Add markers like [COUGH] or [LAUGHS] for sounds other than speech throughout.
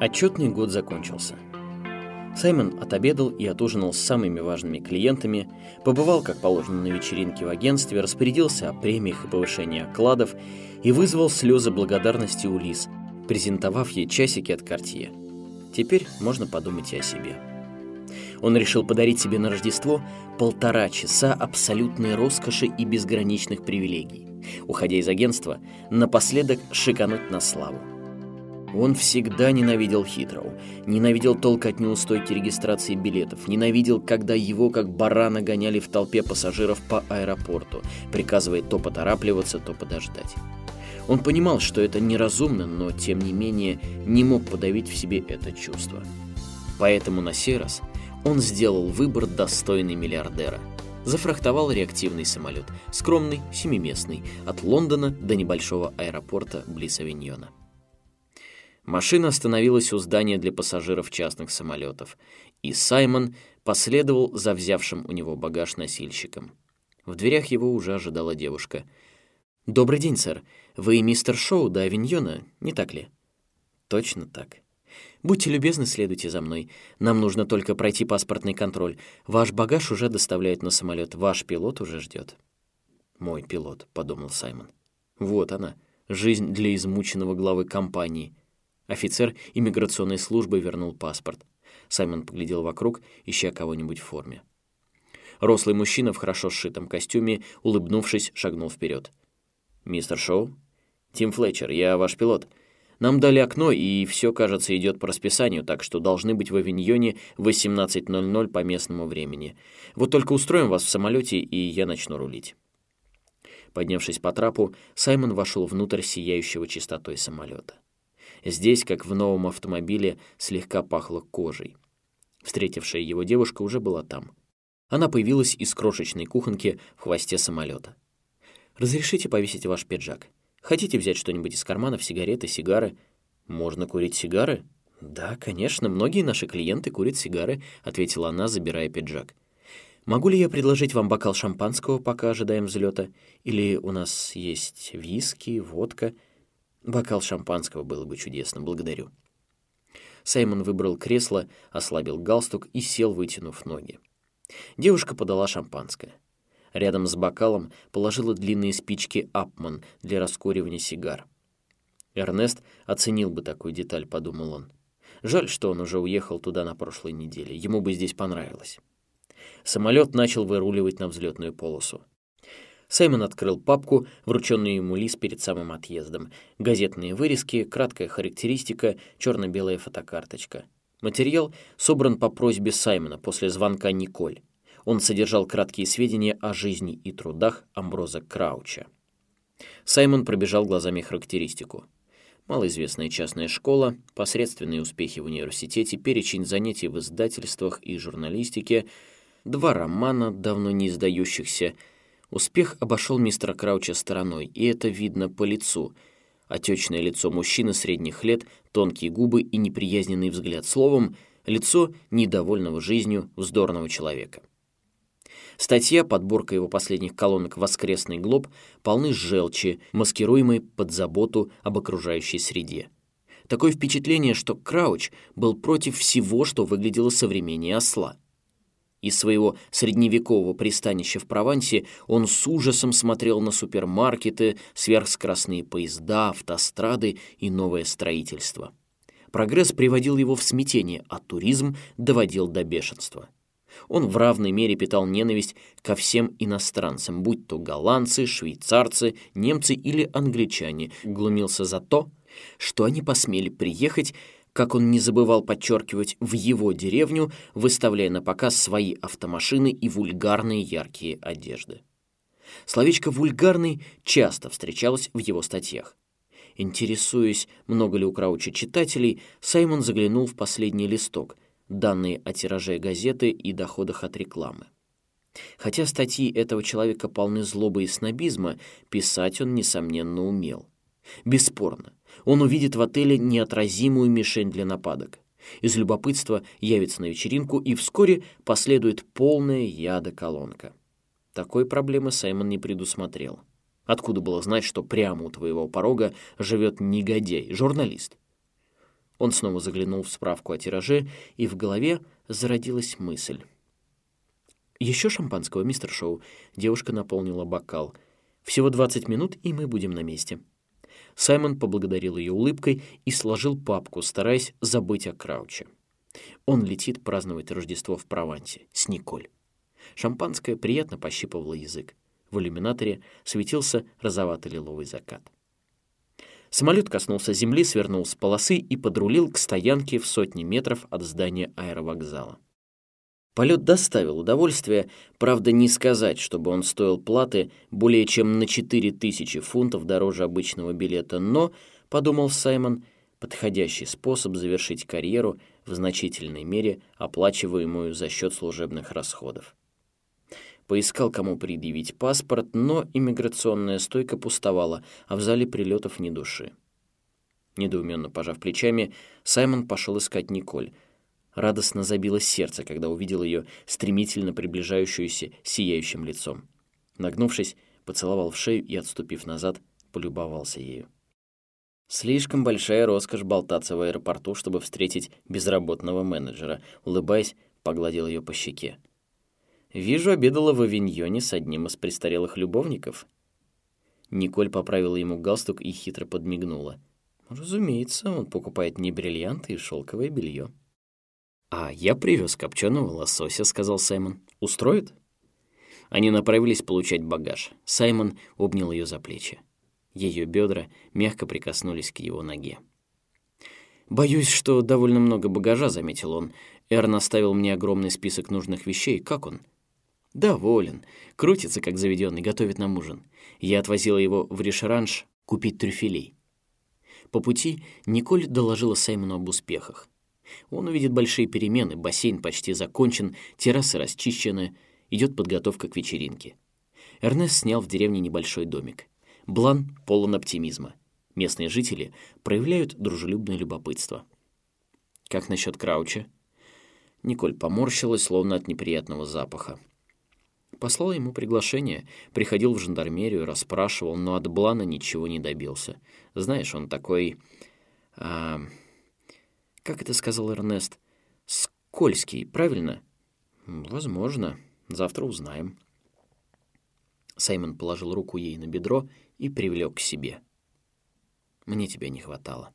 Отчетный год закончился. Саймон отобедал и отужинал с самыми важными клиентами, побывал, как положено, на вечеринке в агентстве, распорядился о премиях и повышении окладов и вызвал слезы благодарности у Лиз, презентовав ей часики от Кортье. Теперь можно подумать и о себе. Он решил подарить себе на Рождество полтора часа абсолютной роскоши и безграничных привилегий. Уходя из агентства, напоследок шикануть на славу. Он всегда ненавидел Хитроу, ненавидел толк от неустойки регистрации билетов, ненавидел, когда его как барана гоняли в толпе пассажиров по аэропорту, приказывая то поторапливаться, то подождать. Он понимал, что это неразумно, но тем не менее не мог подавить в себе это чувство. Поэтому на сей раз он сделал выбор достойный миллиардера. Зафрахтовал реактивный самолет, скромный, семиместный, от Лондона до небольшого аэропорта близ Авиньона. Машина остановилась у здания для пассажиров частных самолетов, и Саймон последовал за взявшим у него багаж носильщиком. В дверях его уже ожидала девушка. «Добрый день, сэр. Вы мистер Шоу до Авиньона, не так ли?» «Точно так. Будьте любезны, следуйте за мной. Нам нужно только пройти паспортный контроль. Ваш багаж уже доставляют на самолет. Ваш пилот уже ждет». «Мой пилот», — подумал Саймон. «Вот она, жизнь для измученного главы компании». Офицер иммиграционной службы вернул паспорт. Саймон поглядел вокруг, ища кого-нибудь в форме. Рослый мужчина в хорошо сшитом костюме, улыбнувшись, шагнул вперед. «Мистер Шоу?» «Тим Флетчер, я ваш пилот. Нам дали окно, и все, кажется, идет по расписанию, так что должны быть в Авиньоне в 18.00 по местному времени. Вот только устроим вас в самолете, и я начну рулить». Поднявшись по трапу, Саймон вошел внутрь сияющего чистотой самолета. Здесь, как в новом автомобиле, слегка пахло кожей. Встретившая его девушка уже была там. Она появилась из крошечной кухонки в хвосте самолета. «Разрешите повесить ваш пиджак? Хотите взять что-нибудь из карманов, сигареты, сигары?» «Можно курить сигары?» «Да, конечно, многие наши клиенты курят сигары», — ответила она, забирая пиджак. «Могу ли я предложить вам бокал шампанского, пока ожидаем взлета? Или у нас есть виски, водка?» Бокал шампанского было бы чудесно, благодарю. Саймон выбрал кресло, ослабил галстук и сел, вытянув ноги. Девушка подала шампанское. Рядом с бокалом положила длинные спички Апман для раскуривания сигар. Эрнест оценил бы такую деталь, подумал он. Жаль, что он уже уехал туда на прошлой неделе. Ему бы здесь понравилось. Самолет начал выруливать на взлетную полосу. Саймон открыл папку, врученную ему Лиз перед самым отъездом. Газетные вырезки, краткая характеристика, черно-белая фотокарточка. Материал собран по просьбе Саймона после звонка Николь. Он содержал краткие сведения о жизни и трудах Амброза Крауча. Саймон пробежал глазами характеристику. Малоизвестная частная школа, посредственные успехи в университете, перечень занятий в издательствах и журналистике, два романа, давно не издающихся, Успех обошел мистера Крауча стороной, и это видно по лицу. Отечное лицо мужчины средних лет, тонкие губы и неприязненный взгляд. Словом, лицо недовольного жизнью вздорного человека. Статья, подборка его последних колонок «Воскресный глоб» полны желчи, маскируемой под заботу об окружающей среде. Такое впечатление, что Крауч был против всего, что выглядело современнее осла. Из своего средневекового пристанища в Провансе он с ужасом смотрел на супермаркеты, сверхскоростные поезда, автострады и новое строительство. Прогресс приводил его в смятение, а туризм доводил до бешенства. Он в равной мере питал ненависть ко всем иностранцам, будь то голландцы, швейцарцы, немцы или англичане, глумился за то, что они посмели приехать как он не забывал подчеркивать, в его деревню, выставляя на показ свои автомашины и вульгарные яркие одежды. Словечко «вульгарный» часто встречалось в его статьях. Интересуясь, много ли у Крауча читателей, Саймон заглянул в последний листок, данные о тираже газеты и доходах от рекламы. Хотя статьи этого человека полны злобы и снобизма, писать он, несомненно, умел. Бесспорно, он увидит в отеле неотразимую мишень для нападок. Из любопытства явится на вечеринку, и вскоре последует полная яда колонка. Такой проблемы Саймон не предусмотрел. Откуда было знать, что прямо у твоего порога живет негодяй, журналист? Он снова заглянул в справку о тираже, и в голове зародилась мысль. «Еще шампанского, мистер Шоу?» Девушка наполнила бокал. «Всего 20 минут, и мы будем на месте». Саймон поблагодарил ее улыбкой и сложил папку, стараясь забыть о Крауче. Он летит праздновать Рождество в Провансе с Николь. Шампанское приятно пощипывало язык. В иллюминаторе светился розовато-лиловый закат. Самолет коснулся земли, свернул с полосы и подрулил к стоянке в сотни метров от здания аэровокзала. Полет доставил удовольствие, правда, не сказать, чтобы он стоил платы более чем на 4000 фунтов дороже обычного билета, но, подумал Саймон, подходящий способ завершить карьеру в значительной мере, оплачиваемую за счет служебных расходов. Поискал, кому предъявить паспорт, но иммиграционная стойка пустовала, а в зале прилетов ни души. Недоуменно пожав плечами, Саймон пошел искать Николь — Радостно забилось сердце, когда увидел ее стремительно приближающуюся сияющим лицом. Нагнувшись, поцеловал в шею и, отступив назад, полюбовался ею. Слишком большая роскошь болтаться в аэропорту, чтобы встретить безработного менеджера. Улыбаясь, погладил ее по щеке. «Вижу, обедала в авиньоне с одним из престарелых любовников». Николь поправила ему галстук и хитро подмигнула. «Разумеется, он покупает не бриллианты и шелковое белье». «А я привез копченого лосося», — сказал Саймон. «Устроит?» Они направились получать багаж. Саймон обнял ее за плечи. Ее бедра мягко прикоснулись к его ноге. «Боюсь, что довольно много багажа», — заметил он. «Эрн оставил мне огромный список нужных вещей. Как он?» «Доволен. Крутится, как заведенный, готовит нам ужин. Я отвозила его в Ришеранж купить трюфелей». По пути Николь доложила Саймону об успехах. Он увидит большие перемены, бассейн почти закончен, террасы расчищены, идет подготовка к вечеринке. Эрнест снял в деревне небольшой домик. Блан полон оптимизма. Местные жители проявляют дружелюбное любопытство. Как насчет Крауча? Николь поморщилась, словно от неприятного запаха. Послал ему приглашение, приходил в жандармерию, расспрашивал, но от Блана ничего не добился. Знаешь, он такой... А, как это сказал Эрнест? Скользкий, правильно? Возможно. Завтра узнаем. Саймон положил руку ей на бедро и привлек к себе. Мне тебя не хватало.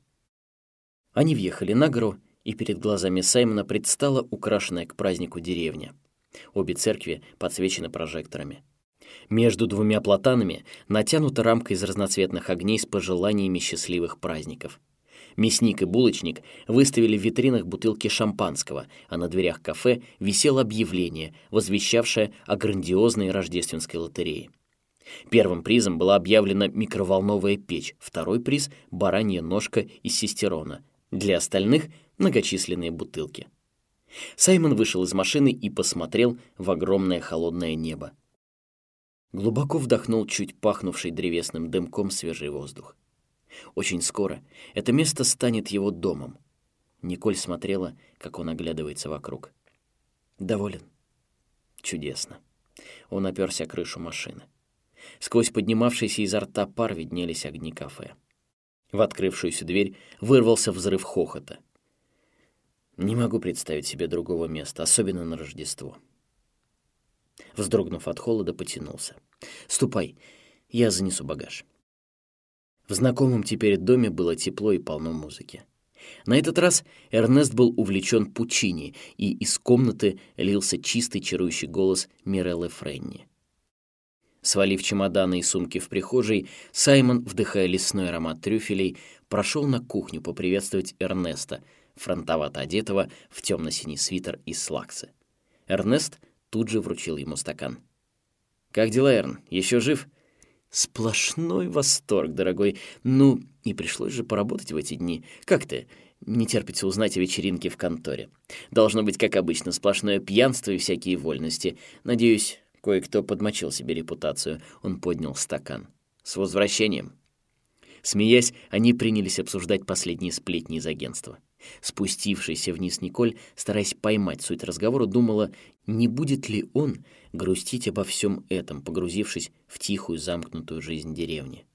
Они въехали на гору, и перед глазами Саймона предстала украшенная к празднику деревня. Обе церкви подсвечены прожекторами. Между двумя платанами натянута рамка из разноцветных огней с пожеланиями счастливых праздников — Мясник и булочник выставили в витринах бутылки шампанского, а на дверях кафе висело объявление, возвещавшее о грандиозной рождественской лотерее. Первым призом была объявлена микроволновая печь, второй приз — баранья ножка из сестерона. Для остальных — многочисленные бутылки. Саймон вышел из машины и посмотрел в огромное холодное небо. Глубоко вдохнул чуть пахнувший древесным дымком свежий воздух. Очень скоро это место станет его домом. Николь смотрела, как он оглядывается вокруг. Доволен? Чудесно. Он оперся крышу машины. Сквозь поднимавшийся изо рта пар виднелись огни кафе. В открывшуюся дверь вырвался взрыв хохота. Не могу представить себе другого места, особенно на Рождество. Вздрогнув от холода, потянулся. «Ступай, я занесу багаж». В знакомом теперь доме было тепло и полно музыки. На этот раз Эрнест был увлечен Пучини, и из комнаты лился чистый чарующий голос Миреллы Френни. Свалив чемоданы и сумки в прихожей, Саймон, вдыхая лесной аромат трюфелей, прошел на кухню поприветствовать Эрнеста, фронтовато одетого в темно-синий свитер и слаксы. Эрнест тут же вручил ему стакан. «Как дела, Эрн? Еще жив?» Сплошной восторг, дорогой. Ну, и пришлось же поработать в эти дни. Как ты? Не терпится узнать о вечеринке в конторе. Должно быть, как обычно, сплошное пьянство и всякие вольности. Надеюсь, кое-кто подмочил себе репутацию. Он поднял стакан. С возвращением. Смеясь, они принялись обсуждать последние сплетни из агентства. Спустившаяся вниз Николь, стараясь поймать суть разговора, думала, не будет ли он грустить обо всем этом, погрузившись в тихую замкнутую жизнь деревни.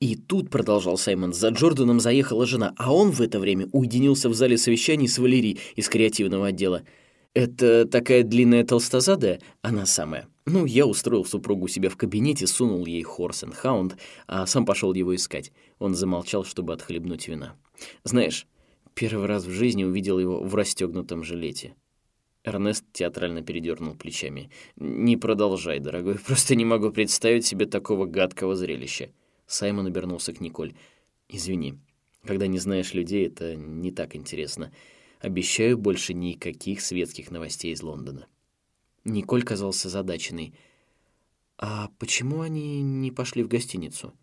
И тут, продолжал Саймон, за Джорданом заехала жена, а он в это время уединился в зале совещаний с Валерией из креативного отдела. Это такая длинная толстозадая? Она самая. Ну, я устроил супругу себя в кабинете, сунул ей Хорс Хаунд, а сам пошел его искать. Он замолчал, чтобы отхлебнуть вина. Знаешь, первый раз в жизни увидел его в расстегнутом жилете. Эрнест театрально передернул плечами. «Не продолжай, дорогой, [LAUGHS] просто не могу представить себе такого гадкого зрелища». Саймон обернулся к Николь. «Извини, когда не знаешь людей, это не так интересно. Обещаю больше никаких светских новостей из Лондона». Николь казался задаченной. «А почему они не пошли в гостиницу?»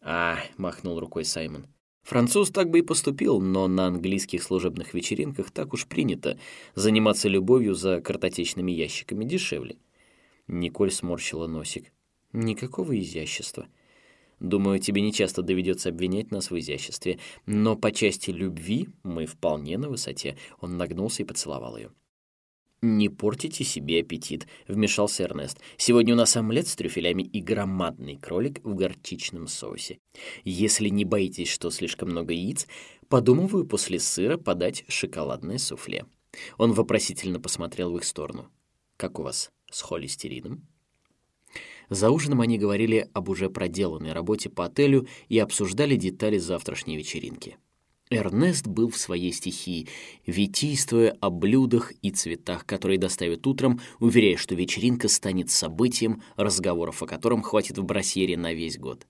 «А», — махнул рукой Саймон. «Француз так бы и поступил, но на английских служебных вечеринках так уж принято заниматься любовью за картотечными ящиками дешевле». Николь сморщила носик. «Никакого изящества. Думаю, тебе не часто доведется обвинять нас в изяществе, но по части любви мы вполне на высоте». Он нагнулся и поцеловал ее. «Не портите себе аппетит», — вмешался Эрнест. «Сегодня у нас омлет с трюфелями и громадный кролик в горчичном соусе. Если не боитесь, что слишком много яиц, подумываю после сыра подать шоколадное суфле». Он вопросительно посмотрел в их сторону. «Как у вас с холестерином?» За ужином они говорили об уже проделанной работе по отелю и обсуждали детали завтрашней вечеринки. Эрнест был в своей стихии, витийствуя о блюдах и цветах, которые доставят утром, уверяя, что вечеринка станет событием, разговоров о котором хватит в брасьере на весь год.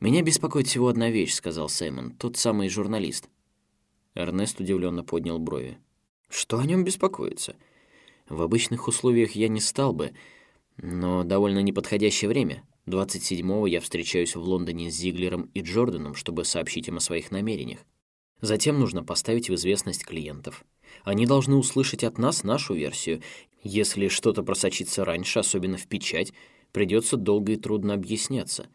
«Меня беспокоит всего одна вещь», — сказал Саймон, — «тот самый журналист». Эрнест удивленно поднял брови. «Что о нем беспокоиться? В обычных условиях я не стал бы, но довольно неподходящее время. 27-го я встречаюсь в Лондоне с Зиглером и Джорданом, чтобы сообщить им о своих намерениях. Затем нужно поставить в известность клиентов. Они должны услышать от нас нашу версию. Если что-то просочится раньше, особенно в печать, придется долго и трудно объясняться.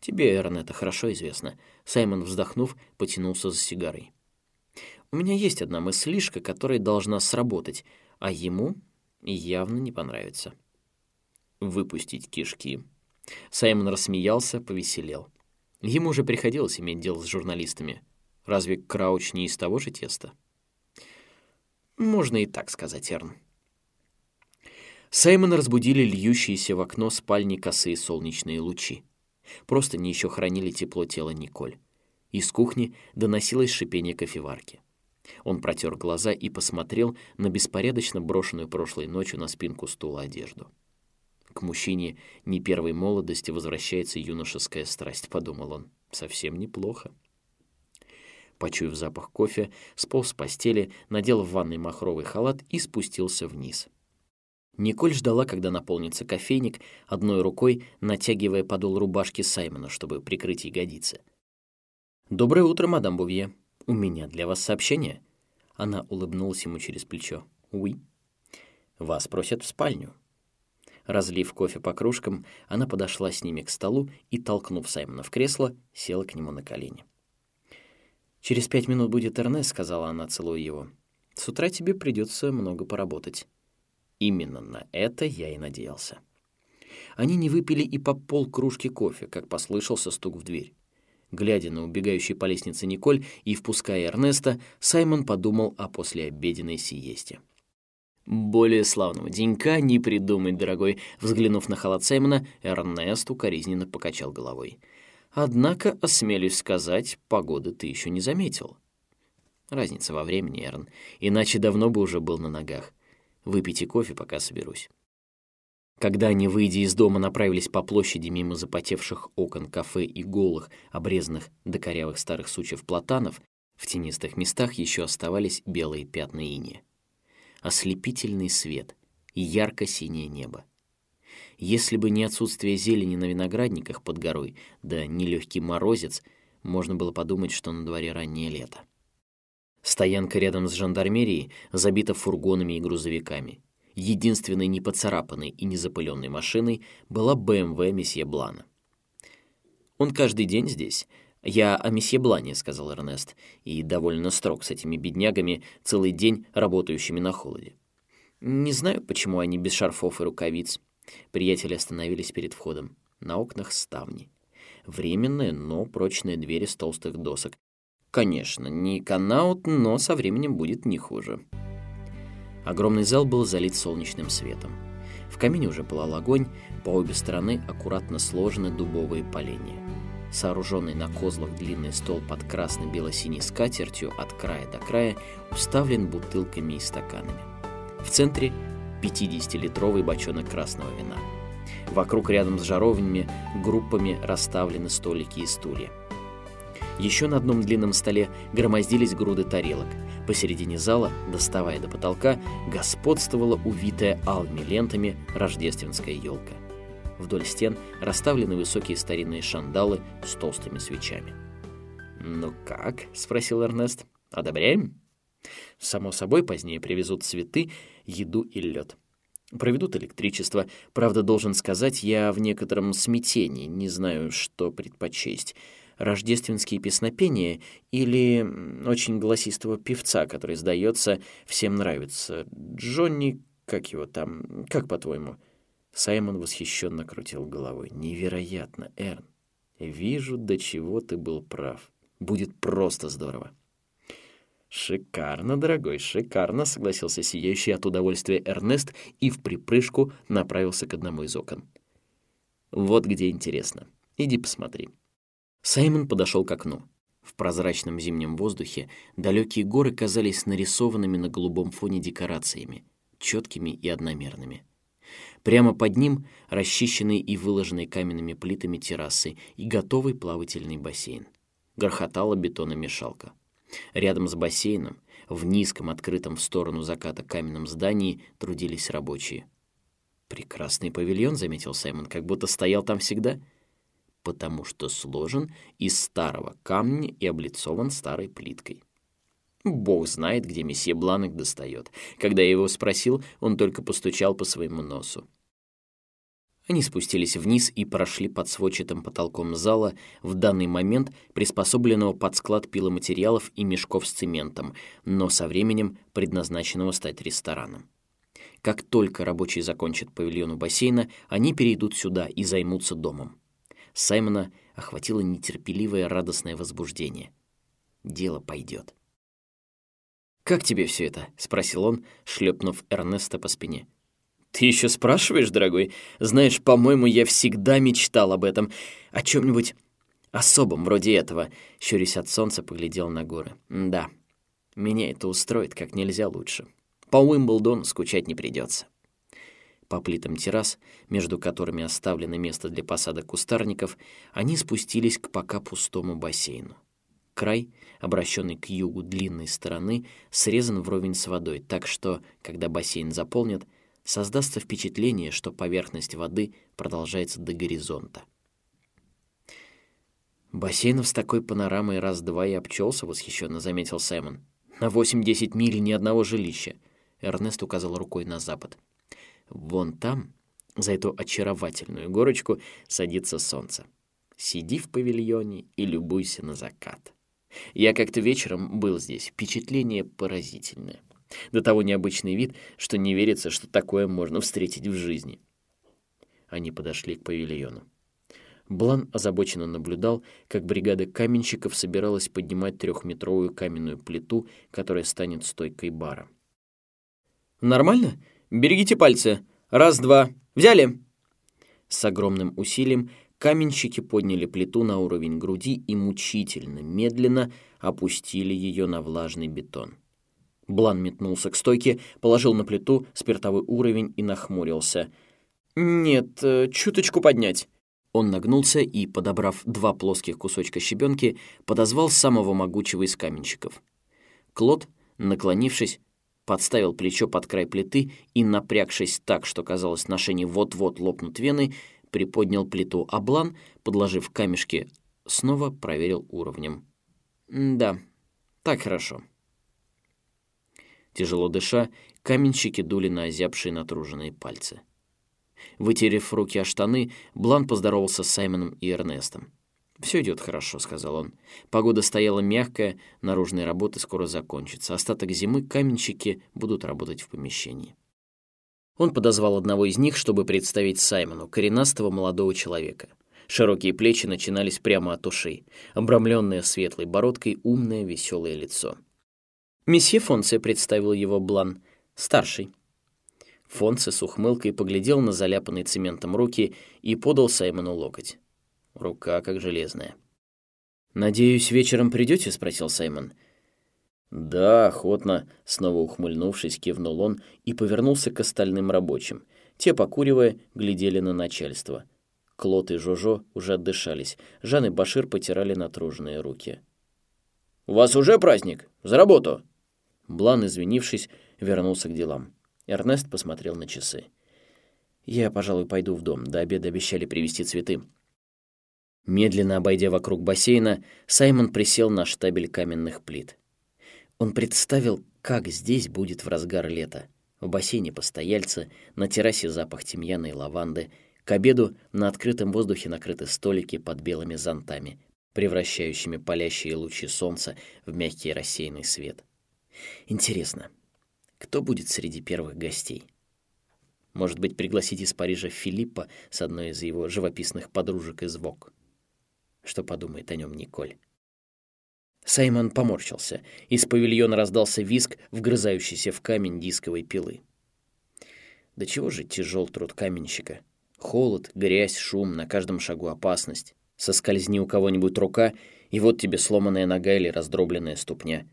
Тебе, Эрн, это хорошо известно. Саймон, вздохнув, потянулся за сигарой. У меня есть одна мыслишка, которая должна сработать, а ему явно не понравится выпустить кишки. Саймон рассмеялся, повеселел. Ему уже приходилось иметь дело с журналистами. Разве Крауч не из того же теста? Можно и так сказать, Эрн. Саймона разбудили льющиеся в окно спальни косые солнечные лучи. Просто не еще хранили тепло тела Николь. Из кухни доносилось шипение кофеварки. Он протер глаза и посмотрел на беспорядочно брошенную прошлой ночью на спинку стула одежду. К мужчине не первой молодости возвращается юношеская страсть, подумал он. Совсем неплохо. Почуяв запах кофе, сполз с постели, надел в ванной махровый халат и спустился вниз. Николь ждала, когда наполнится кофейник, одной рукой натягивая подол рубашки Саймона, чтобы прикрыть ягодицы. «Доброе утро, мадам Бувье. У меня для вас сообщение». Она улыбнулась ему через плечо. «Уи». «Вас просят в спальню». Разлив кофе по кружкам, она подошла с ними к столу и, толкнув Саймона в кресло, села к нему на колени. «Через пять минут будет Эрнест», — сказала она, целуя его. «С утра тебе придется много поработать». Именно на это я и надеялся. Они не выпили и по пол кружки кофе, как послышался стук в дверь. Глядя на убегающий по лестнице Николь и впуская Эрнеста, Саймон подумал о послеобеденной сиесте. Более славного денька не придумать, дорогой. Взглянув на халат Саймона, Эрнест укоризненно покачал головой. Однако, осмелюсь сказать, погоды ты еще не заметил. Разница во времени, Эрн. Иначе давно бы уже был на ногах. Выпейте кофе, пока соберусь. Когда они, выйдя из дома, направились по площади мимо запотевших окон кафе и голых, обрезанных до корявых старых сучьев платанов, в тенистых местах еще оставались белые пятна иния ослепительный свет и ярко-синее небо. Если бы не отсутствие зелени на виноградниках под горой, да не легкий морозец, можно было подумать, что на дворе раннее лето. Стоянка рядом с жандармерией забита фургонами и грузовиками. Единственной непоцарапанной и незапыленной машиной была БМВ месье Блана. «Он каждый день здесь. Я о месье Блане», — сказал Эрнест, и довольно строг с этими беднягами, целый день работающими на холоде. «Не знаю, почему они без шарфов и рукавиц». Приятели остановились перед входом. На окнах ставни. Временная, но прочная дверь из толстых досок. Конечно, не канаут, но со временем будет не хуже. Огромный зал был залит солнечным светом. В камине уже пылал огонь, по обе стороны аккуратно сложены дубовые поленья. Сооруженный на козлах длинный стол под красно-бело-синей скатертью от края до края уставлен бутылками и стаканами. В центре 50-литровый бочонок красного вина. Вокруг рядом с жаровнями группами расставлены столики и стулья. Еще на одном длинном столе громоздились груды тарелок. Посередине зала, доставая до потолка, господствовала увитая алыми лентами рождественская елка. Вдоль стен расставлены высокие старинные шандалы с толстыми свечами. «Ну как?» — спросил Эрнест. «Одобряем?» Само собой, позднее привезут цветы, еду и лед. Проведут электричество. Правда, должен сказать, я в некотором смятении, не знаю, что предпочесть. Рождественские песнопения или очень голосистого певца, который, сдается, всем нравится. Джонни, как его там, как по-твоему?» Саймон восхищенно крутил головой. «Невероятно, Эрн. Вижу, до чего ты был прав. Будет просто здорово». «Шикарно, дорогой, шикарно», — согласился сияющий от удовольствия Эрнест и в припрыжку направился к одному из окон. «Вот где интересно. Иди посмотри». Саймон подошел к окну. В прозрачном зимнем воздухе далекие горы казались нарисованными на голубом фоне декорациями, четкими и одномерными. Прямо под ним расчищенный и выложенный каменными плитами террасы и готовый плавательный бассейн. Грохотала бетономешалка. Рядом с бассейном, в низком, открытом в сторону заката каменном здании, трудились рабочие. «Прекрасный павильон», — заметил Саймон, — «как будто стоял там всегда» потому что сложен из старого камня и облицован старой плиткой. Бог знает, где месье Бланок достает. Когда я его спросил, он только постучал по своему носу. Они спустились вниз и прошли под сводчатым потолком зала, в данный момент приспособленного под склад пиломатериалов и мешков с цементом, но со временем предназначенного стать рестораном. Как только рабочие закончат павильон у бассейна, они перейдут сюда и займутся домом. Саймона охватило нетерпеливое радостное возбуждение. Дело пойдет. «Как тебе все это?» — спросил он, шлепнув Эрнеста по спине. «Ты еще спрашиваешь, дорогой? Знаешь, по-моему, я всегда мечтал об этом. О чем-нибудь особом, вроде этого». Щурясь от солнца, поглядел на горы. «Да, меня это устроит как нельзя лучше. По Уимблдону скучать не придется». По плитам террас, между которыми оставлено место для посадок кустарников, они спустились к пока пустому бассейну. Край, обращенный к югу длинной стороны, срезан вровень с водой, так что, когда бассейн заполнят, создастся впечатление, что поверхность воды продолжается до горизонта. «Бассейнов с такой панорамой раз-два и обчелся», — восхищенно заметил Саймон. «На восемь-десять миль ни одного жилища», — Эрнест указал рукой на запад. Вон там, за эту очаровательную горочку, садится солнце. Сиди в павильоне и любуйся на закат. Я как-то вечером был здесь, впечатление поразительное. До того необычный вид, что не верится, что такое можно встретить в жизни. Они подошли к павильону. Блан озабоченно наблюдал, как бригада каменщиков собиралась поднимать трехметровую каменную плиту, которая станет стойкой бара. «Нормально?» Берегите пальцы. Раз-два. Взяли!» С огромным усилием каменщики подняли плиту на уровень груди и мучительно, медленно опустили ее на влажный бетон. Блан метнулся к стойке, положил на плиту спиртовой уровень и нахмурился. «Нет, э, чуточку поднять». Он нагнулся и, подобрав два плоских кусочка щебенки, подозвал самого могучего из каменщиков. Клод, наклонившись, подставил плечо под край плиты и, напрягшись так, что казалось, на шее вот-вот лопнут вены, приподнял плиту облан, подложив камешки, снова проверил уровнем. «Да, так хорошо». Тяжело дыша, каменщики дули на озябшие натруженные пальцы. Вытерев руки о штаны, Блан поздоровался с Саймоном и Эрнестом. «Все идет хорошо», — сказал он. «Погода стояла мягкая, наружные работы скоро закончатся. Остаток зимы каменщики будут работать в помещении». Он подозвал одного из них, чтобы представить Саймону, коренастого молодого человека. Широкие плечи начинались прямо от ушей, обрамленное светлой бородкой умное веселое лицо. Месье Фонсе представил его Блан, старший. Фонсе с ухмылкой поглядел на заляпанные цементом руки и подал Саймону локоть. Рука как железная. «Надеюсь, вечером придете?» — спросил Саймон. «Да, охотно», — снова ухмыльнувшись, кивнул он и повернулся к остальным рабочим. Те, покуривая, глядели на начальство. Клод и Жожо уже отдышались. Жан и Башир потирали натруженные руки. «У вас уже праздник? За работу!» Блан, извинившись, вернулся к делам. Эрнест посмотрел на часы. «Я, пожалуй, пойду в дом. До обеда обещали привезти цветы». Медленно обойдя вокруг бассейна, Саймон присел на штабель каменных плит. Он представил, как здесь будет в разгар лета. В бассейне постояльцы, на террасе запах тимьяна и лаванды, к обеду на открытом воздухе накрыты столики под белыми зонтами, превращающими палящие лучи солнца в мягкий рассеянный свет. Интересно, кто будет среди первых гостей? Может быть, пригласить из Парижа Филиппа с одной из его живописных подружек из ВОК? Что подумает о нем Николь? Саймон поморщился. Из павильона раздался виск, вгрызающийся в камень дисковой пилы. Да чего же тяжел труд каменщика? Холод, грязь, шум, на каждом шагу опасность. Соскользни у кого-нибудь рука, и вот тебе сломанная нога или раздробленная ступня.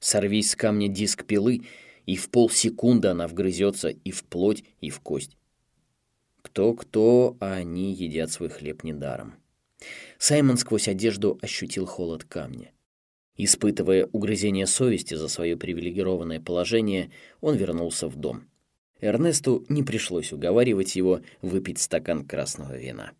Сорвись с камня диск пилы, и в полсекунды она вгрызется и в плоть, и в кость. Кто-кто, а они едят свой хлеб недаром. Саймон сквозь одежду ощутил холод камня. Испытывая угрызение совести за свое привилегированное положение, он вернулся в дом. Эрнесту не пришлось уговаривать его выпить стакан красного вина.